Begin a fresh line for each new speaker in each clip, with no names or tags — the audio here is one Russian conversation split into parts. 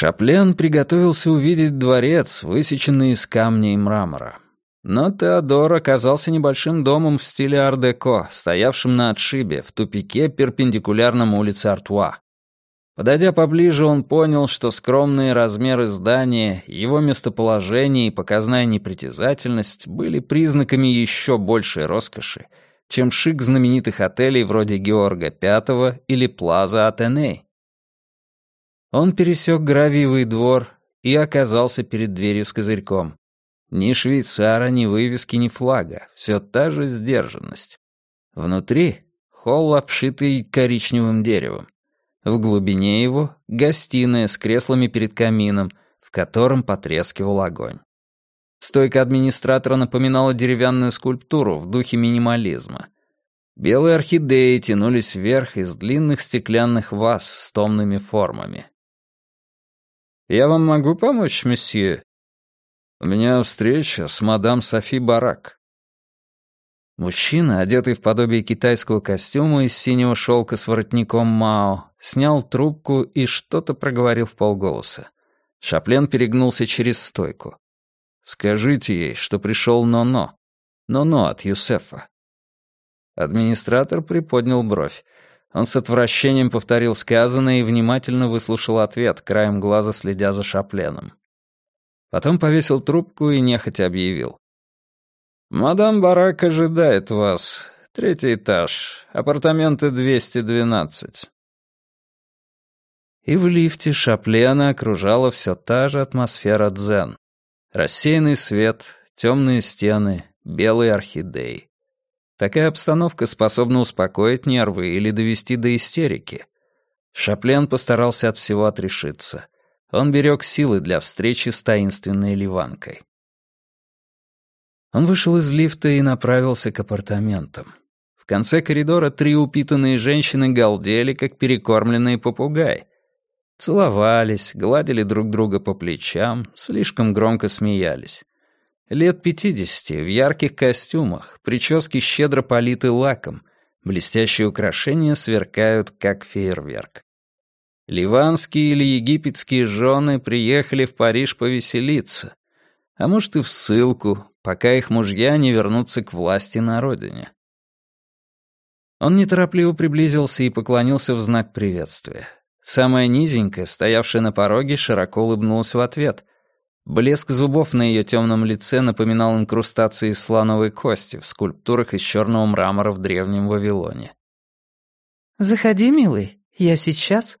Шаплен приготовился увидеть дворец, высеченный из камня и мрамора. Но Теодор оказался небольшим домом в стиле ар-деко, стоявшим на отшибе, в тупике, перпендикулярном улице Артуа. Подойдя поближе, он понял, что скромные размеры здания, его местоположение и показная непритязательность были признаками еще большей роскоши, чем шик знаменитых отелей вроде Георга V или Плаза Атеней. Он пересек гравиевый двор и оказался перед дверью с козырьком. Ни швейцара, ни вывески, ни флага. Все та же сдержанность. Внутри — холл, обшитый коричневым деревом. В глубине его — гостиная с креслами перед камином, в котором потрескивал огонь. Стойка администратора напоминала деревянную скульптуру в духе минимализма. Белые орхидеи тянулись вверх из длинных стеклянных ваз с томными формами. «Я вам могу помочь, месье?» «У меня встреча с мадам Софи Барак». Мужчина, одетый в подобие китайского костюма из синего шелка с воротником Мао, снял трубку и что-то проговорил в полголоса. Шаплен перегнулся через стойку. «Скажите ей, что пришел Но-Но. Но-Но от Юсефа». Администратор приподнял бровь. Он с отвращением повторил сказанное и внимательно выслушал ответ, краем глаза следя за Шапленом. Потом повесил трубку и нехотя объявил. «Мадам Барак ожидает вас. Третий этаж. Апартаменты 212». И в лифте Шаплена окружала все та же атмосфера дзен. Рассеянный свет, темные стены, белые орхидеи. Такая обстановка способна успокоить нервы или довести до истерики. Шаплен постарался от всего отрешиться. Он берег силы для встречи с таинственной ливанкой. Он вышел из лифта и направился к апартаментам. В конце коридора три упитанные женщины галдели, как перекормленные попугаи. Целовались, гладили друг друга по плечам, слишком громко смеялись. Лет пятидесяти, в ярких костюмах, прически щедро политы лаком, блестящие украшения сверкают, как фейерверк. Ливанские или египетские жены приехали в Париж повеселиться, а может и в ссылку, пока их мужья не вернутся к власти на родине. Он неторопливо приблизился и поклонился в знак приветствия. Самая низенькая, стоявшая на пороге, широко улыбнулась в ответ, Блеск зубов на ее темном лице напоминал инкрустации слоновой кости в скульптурах из черного мрамора в древнем Вавилоне.
«Заходи, милый, я сейчас».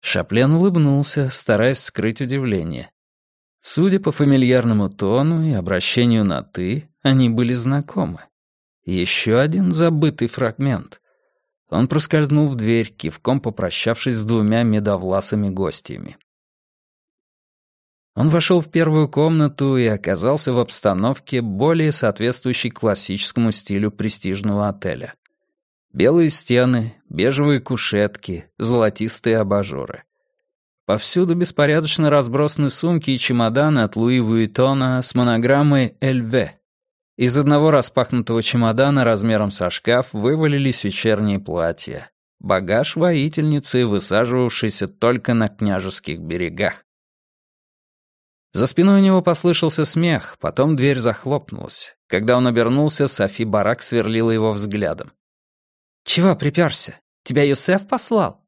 Шаплен улыбнулся, стараясь скрыть удивление. Судя по фамильярному тону и обращению на «ты», они были знакомы. Еще один забытый фрагмент. Он проскользнул в дверь, кивком попрощавшись с двумя медовласыми гостями. Он вошел в первую комнату и оказался в обстановке, более соответствующей классическому стилю престижного отеля. Белые стены, бежевые кушетки, золотистые абажуры. Повсюду беспорядочно разбросаны сумки и чемоданы от Луи Вуитона с монограммой «ЛВ». Из одного распахнутого чемодана размером со шкаф вывалились вечерние платья. Багаж воительницы, высаживавшийся только на княжеских берегах. За спиной у него послышался смех, потом дверь захлопнулась. Когда он обернулся, Софи Барак сверлила его взглядом. «Чего приперся? Тебя Юсеф послал?»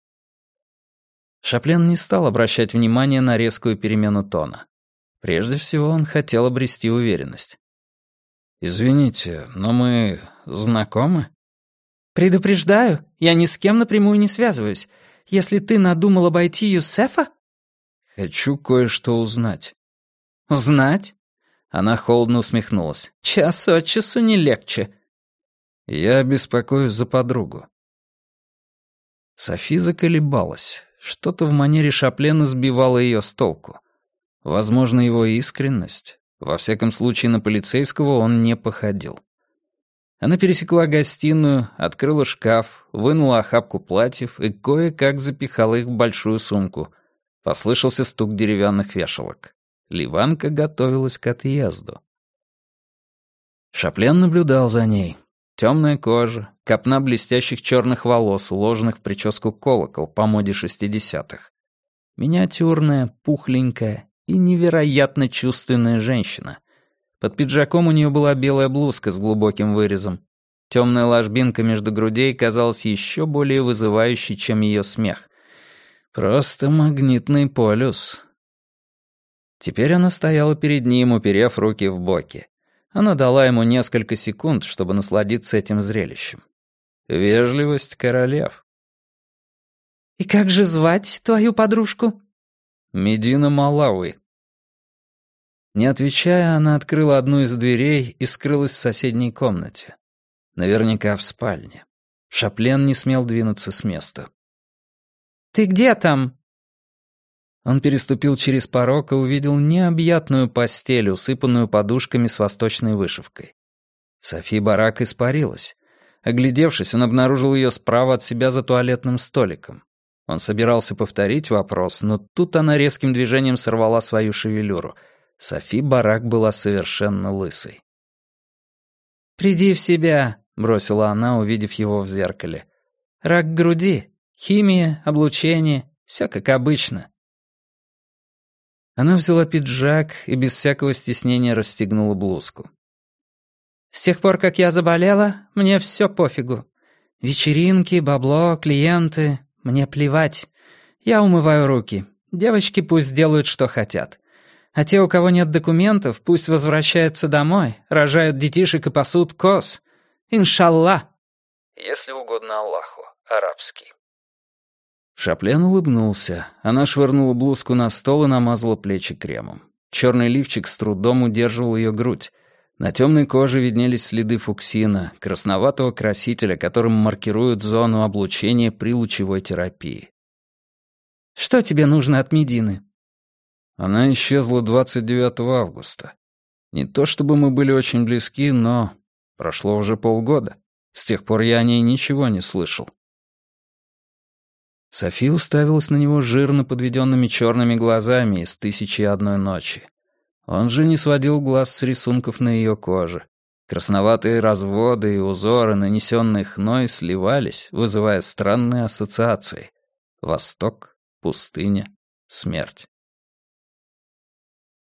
Шаплен не стал обращать внимания на резкую перемену тона. Прежде всего, он хотел обрести уверенность. «Извините, но мы знакомы?»
«Предупреждаю, я ни с кем напрямую не связываюсь. Если ты надумал обойти Юсефа...»
«Хочу кое-что узнать».
«Узнать?» Она холодно усмехнулась. «Час от часу не легче».
«Я беспокоюсь за подругу». Софи заколебалась. Что-то в манере Шаплена сбивало ее с толку. Возможно, его искренность. Во всяком случае, на полицейского он не походил. Она пересекла гостиную, открыла шкаф, вынула охапку платьев и кое-как запихала их в большую сумку. Послышался стук деревянных вешалок. Ливанка готовилась к отъезду. Шаплен наблюдал за ней. Темная кожа, копна блестящих черных волос, уложенных в прическу колокол по моде шестидесятых. Миниатюрная, пухленькая и невероятно чувственная женщина. Под пиджаком у нее была белая блузка с глубоким вырезом. Темная ложбинка между грудей казалась еще более вызывающей, чем ее смех. Просто магнитный полюс. Теперь она стояла перед ним, уперев руки в боки. Она дала ему несколько секунд, чтобы насладиться этим зрелищем. Вежливость королев.
«И как же звать твою подружку?»
«Медина Малауи». Не отвечая, она открыла одну из дверей и скрылась в соседней комнате. Наверняка в спальне. Шаплен не смел двинуться с места.
«Ты где там?»
Он переступил через порог и увидел необъятную постель, усыпанную подушками с восточной вышивкой. Софи Барак испарилась. Оглядевшись, он обнаружил ее справа от себя за туалетным столиком. Он собирался повторить вопрос, но тут она резким движением сорвала свою шевелюру. Софи Барак была совершенно лысой.
«Приди в себя», — бросила она, увидев его в зеркале. «Рак груди, химия, облучение, все как обычно».
Она взяла пиджак и без всякого стеснения расстегнула блузку.
«С тех пор, как я заболела, мне все пофигу. Вечеринки, бабло, клиенты, мне плевать. Я умываю руки. Девочки пусть делают, что хотят. А те, у кого нет документов, пусть возвращаются домой, рожают детишек и пасут коз. Иншалла.
Если угодно Аллаху, арабский. Шаплен улыбнулся. Она швырнула блузку на стол и намазала плечи кремом. Черный лифчик с трудом удерживал ее грудь. На темной коже виднелись следы фуксина, красноватого красителя, которым маркируют зону облучения при лучевой терапии.
«Что тебе нужно от Медины?»
Она исчезла 29 августа. Не то чтобы мы были очень близки, но прошло уже полгода. С тех пор я о ней ничего не слышал. София уставилась на него жирно подведенными черными глазами из «Тысячи одной ночи». Он же не сводил глаз с рисунков на ее коже. Красноватые разводы и узоры, нанесенные хной, сливались, вызывая странные ассоциации. Восток, пустыня, смерть.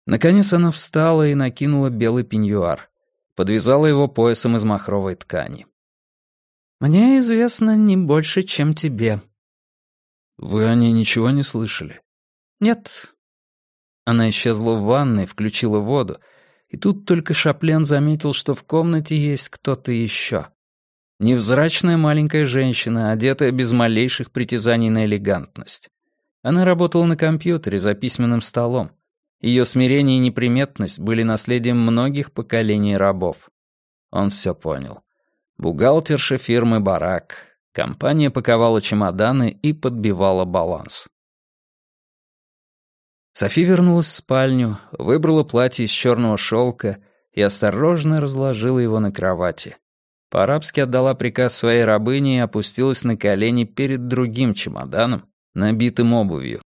Наконец она встала и накинула белый пеньюар. Подвязала его поясом из махровой ткани.
«Мне известно не больше, чем тебе».
«Вы о ней ничего не слышали?»
«Нет,
она исчезла в ванной, включила воду, и тут только Шаплен заметил, что в комнате есть кто-то еще. Невзрачная маленькая женщина, одетая без малейших притязаний на элегантность. Она работала на компьютере за письменным столом. Ее смирение и неприметность были наследием многих поколений рабов. Он все понял. Бухгалтерша фирмы «Барак». Компания паковала чемоданы и подбивала баланс. Софи вернулась в спальню, выбрала платье из черного шелка и осторожно разложила его на кровати. По-арабски отдала приказ своей рабыне и опустилась на колени перед другим чемоданом, набитым обувью.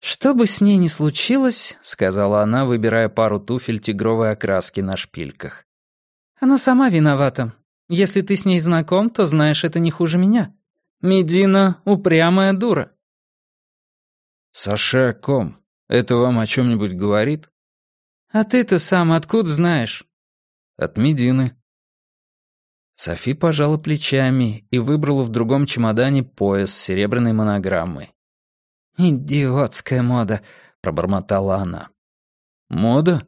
«Что бы с ней ни случилось», — сказала она, выбирая пару туфель тигровой окраски на шпильках. «Она сама виновата. Если ты с ней знаком, то знаешь это не хуже меня. Медина — упрямая дура».
«Саша Ком, это вам о чем-нибудь говорит?»
«А ты-то сам откуда знаешь?»
«От Медины». Софи пожала плечами и выбрала в другом чемодане пояс с серебряной монограммой.
«Идиотская мода», — пробормотала она.
«Мода?»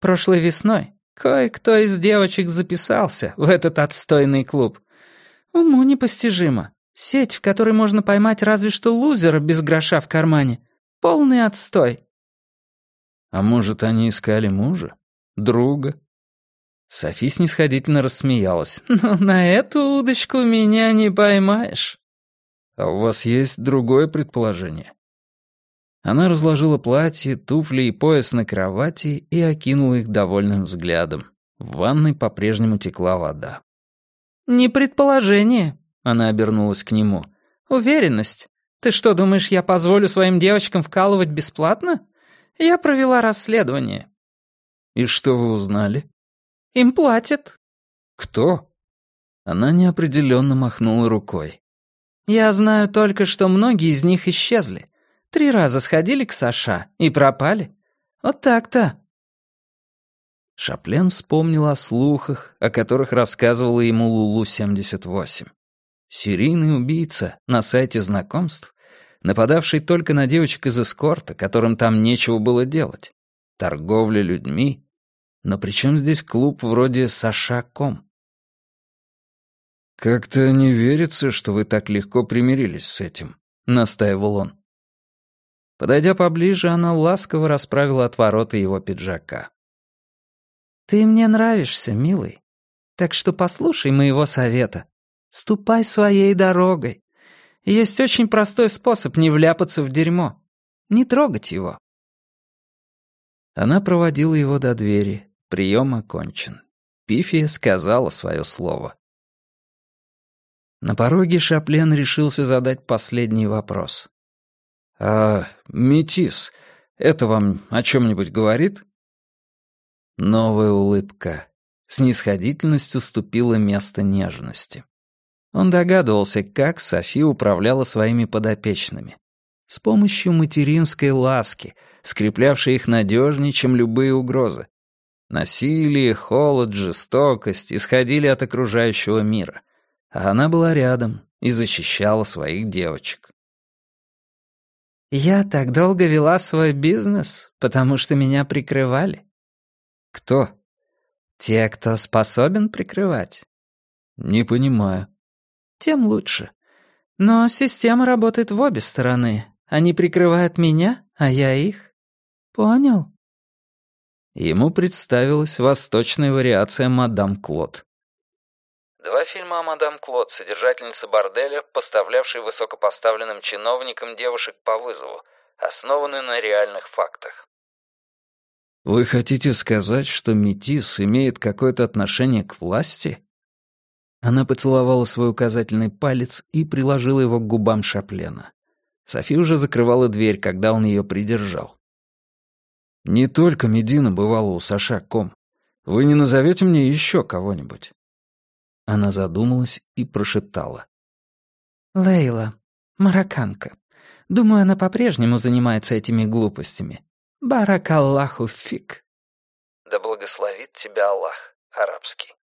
«Прошлой весной кое-кто из девочек записался в этот отстойный клуб. Уму непостижимо. Сеть, в которой можно поймать разве что лузера без гроша в кармане. Полный отстой.
А может, они искали мужа? Друга? Софи снисходительно рассмеялась.
«Ну, на эту удочку меня не поймаешь».
«А у вас есть другое предположение?» Она разложила платье, туфли и пояс на кровати и окинула их довольным взглядом. В ванной по-прежнему текла вода.
«Не предположение», она обернулась к нему. «Уверенность. Ты что, думаешь, я позволю своим девочкам вкалывать бесплатно? Я провела расследование».
«И что вы узнали?»
«Им платят».
«Кто?» Она неопределенно махнула рукой.
Я знаю только, что многие из них исчезли. Три раза сходили к Саша и пропали. Вот так-то».
Шаплен вспомнил о слухах, о которых рассказывала ему Лулу-78. Серийный убийца на сайте знакомств, нападавший только на девочек из эскорта, которым там нечего было делать, торговля людьми. Но при чем здесь клуб вроде «Саша.ком»? «Как-то не верится, что вы так легко примирились с этим», — настаивал он. Подойдя поближе, она ласково расправила отвороты его пиджака.
«Ты мне нравишься, милый. Так что послушай моего совета. Ступай своей дорогой. Есть очень простой способ не вляпаться в дерьмо. Не трогать его».
Она проводила его до двери. Прием окончен. Пифия сказала свое слово. На пороге Шаплен решился задать последний вопрос. «А метис, это вам о чем-нибудь говорит?» Новая улыбка. Снисходительность уступила место нежности. Он догадывался, как Софи управляла своими подопечными. С помощью материнской ласки, скреплявшей их надежнее, чем любые угрозы. Насилие, холод, жестокость исходили от окружающего мира — а она была рядом и защищала своих девочек.
«Я так долго вела свой бизнес, потому что меня прикрывали».
«Кто?»
«Те, кто способен прикрывать».
«Не понимаю».
«Тем лучше. Но система работает в обе стороны. Они прикрывают меня, а я их. Понял?»
Ему представилась восточная вариация «Мадам Клод».
Два фильма о мадам Клод, содержательнице борделя, поставлявшей высокопоставленным чиновникам девушек по вызову, основаны на реальных фактах.
«Вы хотите сказать, что Метис имеет какое-то отношение к власти?» Она поцеловала свой указательный палец и приложила его к губам Шаплена. Софи уже закрывала дверь, когда он ее придержал. «Не только Медина бывала у Саша Ком. Вы не назовете мне еще кого-нибудь?» Она задумалась и прошептала.
«Лейла, марокканка. Думаю, она по-прежнему занимается этими глупостями. Барак Аллаху фиг».
«Да благословит тебя Аллах, арабский».